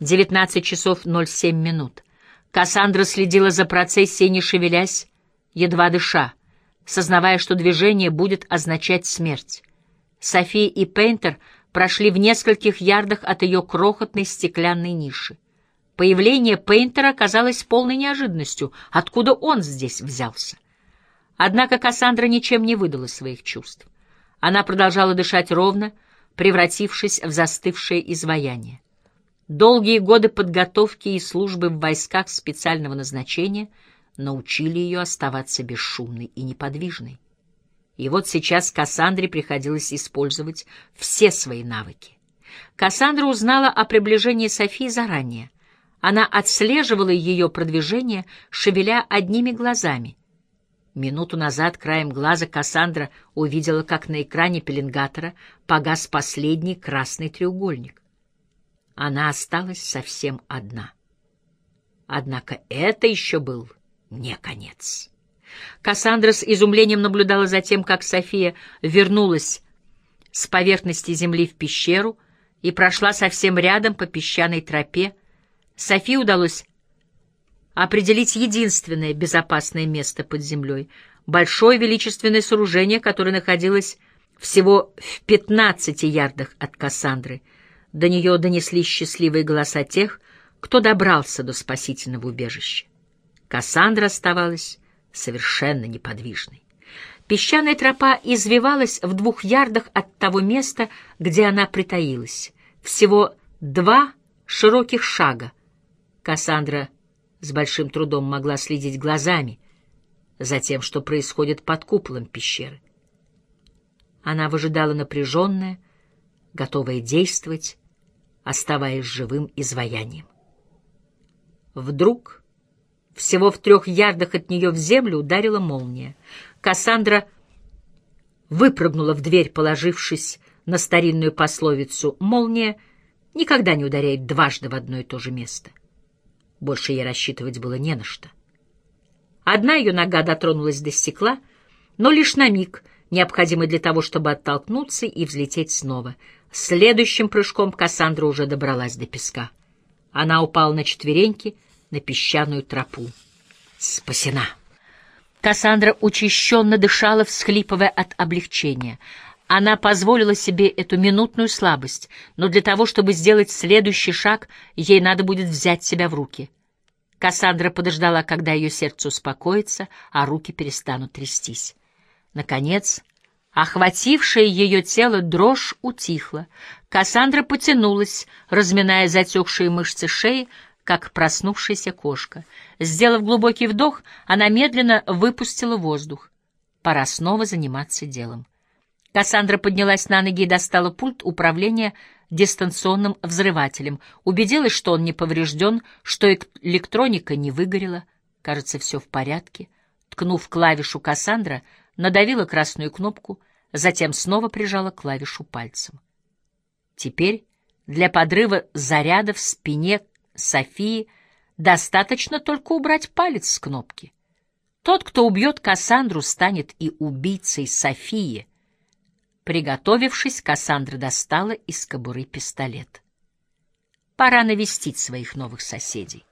19 часов 07 минут. Кассандра следила за процессией, не шевелясь, едва дыша, сознавая, что движение будет означать смерть. София и Пейнтер прошли в нескольких ярдах от ее крохотной стеклянной ниши. Появление Пейнтера казалось полной неожиданностью. Откуда он здесь взялся? Однако Кассандра ничем не выдала своих чувств. Она продолжала дышать ровно, превратившись в застывшее изваяние. Долгие годы подготовки и службы в войсках специального назначения научили ее оставаться бесшумной и неподвижной. И вот сейчас Кассандре приходилось использовать все свои навыки. Кассандра узнала о приближении Софии заранее. Она отслеживала ее продвижение, шевеля одними глазами. Минуту назад краем глаза Кассандра увидела, как на экране пеленгатора погас последний красный треугольник. Она осталась совсем одна. Однако это еще был не конец. Кассандра с изумлением наблюдала за тем, как София вернулась с поверхности земли в пещеру и прошла совсем рядом по песчаной тропе. Софии удалось определить единственное безопасное место под землей — большое величественное сооружение, которое находилось всего в пятнадцати ярдах от Кассандры. До нее донеслись счастливые голоса тех, кто добрался до спасительного убежища. Кассандра оставалась совершенно неподвижной. Песчаная тропа извивалась в двух ярдах от того места, где она притаилась. Всего два широких шага. Кассандра с большим трудом могла следить глазами за тем, что происходит под куполом пещеры. Она выжидала напряженная, готовая действовать, оставаясь живым изваянием. Вдруг всего в трех ярдах от нее в землю ударила молния. Кассандра выпрыгнула в дверь, положившись на старинную пословицу «Молния никогда не ударяет дважды в одно и то же место». Больше ей рассчитывать было не на что. Одна ее нога дотронулась до стекла, но лишь на миг, необходимый для того, чтобы оттолкнуться и взлететь снова. Следующим прыжком Кассандра уже добралась до песка. Она упала на четвереньки — на песчаную тропу. Спасена! Кассандра учащенно дышала, всхлипывая от облегчения. Она позволила себе эту минутную слабость, но для того, чтобы сделать следующий шаг, ей надо будет взять себя в руки. Кассандра подождала, когда ее сердце успокоится, а руки перестанут трястись. Наконец, охватившее ее тело дрожь утихла. Кассандра потянулась, разминая затекшие мышцы шеи, как проснувшаяся кошка. Сделав глубокий вдох, она медленно выпустила воздух. Пора снова заниматься делом. Кассандра поднялась на ноги и достала пульт управления дистанционным взрывателем. Убедилась, что он не поврежден, что электроника не выгорела. Кажется, все в порядке. Ткнув клавишу Кассандра, надавила красную кнопку, затем снова прижала клавишу пальцем. Теперь для подрыва заряда в спине Софии достаточно только убрать палец с кнопки. Тот, кто убьет Кассандру, станет и убийцей Софии. Приготовившись, Кассандра достала из кобуры пистолет. Пора навестить своих новых соседей.